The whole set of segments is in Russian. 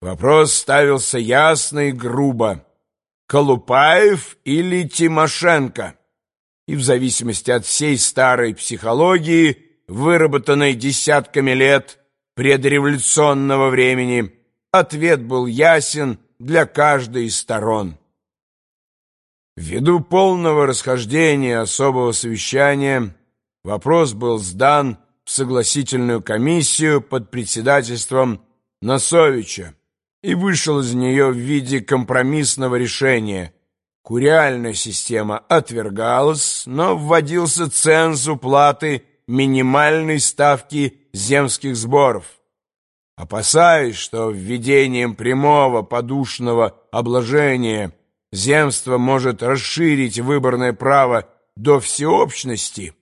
Вопрос ставился ясно и грубо. Колупаев или Тимошенко? И в зависимости от всей старой психологии, выработанной десятками лет предреволюционного времени, ответ был ясен для каждой из сторон. Ввиду полного расхождения особого совещания вопрос был сдан в согласительную комиссию под председательством Носовича и вышел из нее в виде компромиссного решения. Куриальная система отвергалась, но вводился ценз уплаты минимальной ставки земских сборов. Опасаясь, что введением прямого подушного обложения земство может расширить выборное право до всеобщности,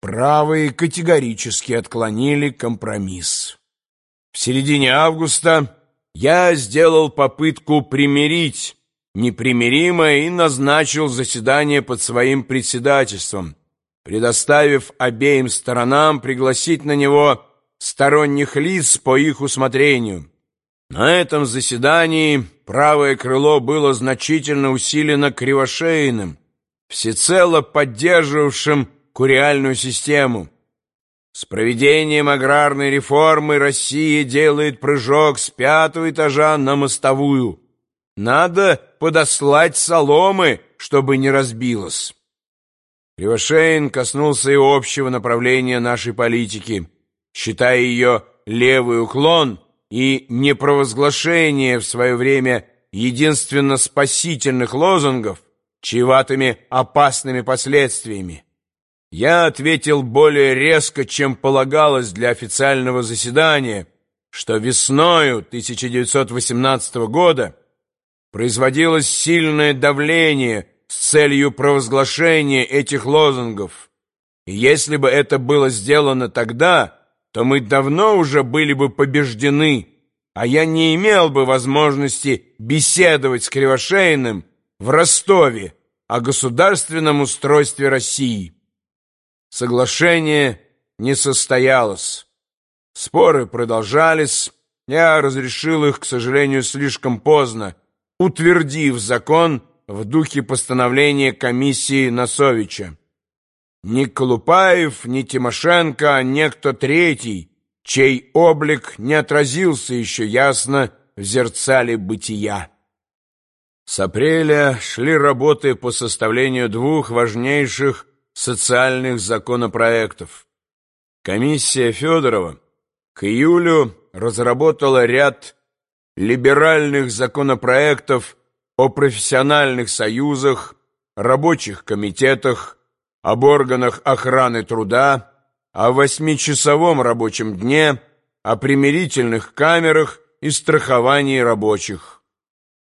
правые категорически отклонили компромисс. В середине августа я сделал попытку примирить непримиримое и назначил заседание под своим председательством, предоставив обеим сторонам пригласить на него сторонних лиц по их усмотрению. На этом заседании правое крыло было значительно усилено Кривошеиным, всецело поддерживавшим куриальную систему. С проведением аграрной реформы Россия делает прыжок с пятого этажа на мостовую. Надо подослать соломы, чтобы не разбилось. Кривошеин коснулся и общего направления нашей политики, считая ее левый уклон и непровозглашение в свое время единственно спасительных лозунгов чреватыми опасными последствиями. Я ответил более резко, чем полагалось для официального заседания, что весною 1918 года производилось сильное давление с целью провозглашения этих лозунгов. И если бы это было сделано тогда, то мы давно уже были бы побеждены, а я не имел бы возможности беседовать с Кривошеиным в Ростове о государственном устройстве России. Соглашение не состоялось. Споры продолжались. Я разрешил их, к сожалению, слишком поздно, утвердив закон в духе постановления комиссии Носовича. Ни Колупаев, ни Тимошенко, а некто третий, чей облик не отразился еще ясно в зерцале бытия. С апреля шли работы по составлению двух важнейших социальных законопроектов. Комиссия Федорова к июлю разработала ряд либеральных законопроектов о профессиональных союзах, рабочих комитетах, об органах охраны труда, о восьмичасовом рабочем дне, о примирительных камерах и страховании рабочих.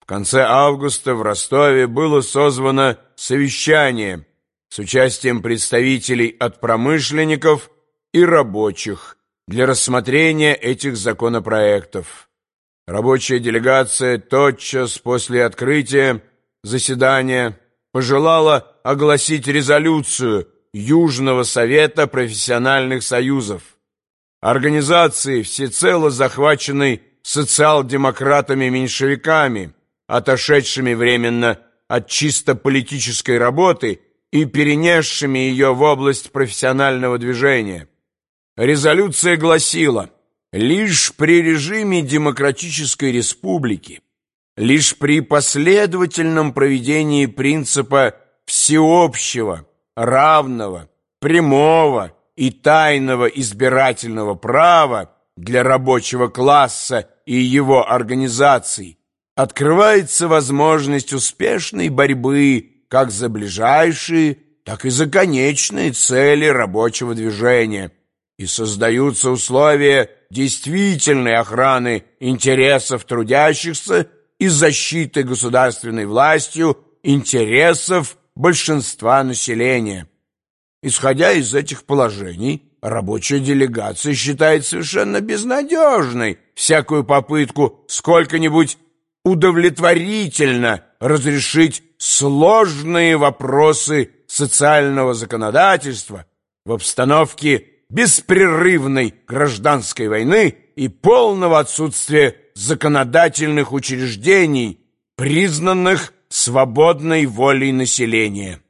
В конце августа в Ростове было созвано совещание – с участием представителей от промышленников и рабочих для рассмотрения этих законопроектов. Рабочая делегация тотчас после открытия заседания пожелала огласить резолюцию Южного совета профессиональных союзов, организации, всецело захваченной социал-демократами-меньшевиками, отошедшими временно от чисто политической работы и перенесшими ее в область профессионального движения. Резолюция гласила, лишь при режиме демократической республики, лишь при последовательном проведении принципа всеобщего, равного, прямого и тайного избирательного права для рабочего класса и его организаций открывается возможность успешной борьбы как за ближайшие, так и за конечные цели рабочего движения, и создаются условия действительной охраны интересов трудящихся и защиты государственной властью интересов большинства населения. Исходя из этих положений, рабочая делегация считает совершенно безнадежной всякую попытку сколько-нибудь удовлетворительно разрешить сложные вопросы социального законодательства в обстановке беспрерывной гражданской войны и полного отсутствия законодательных учреждений, признанных свободной волей населения.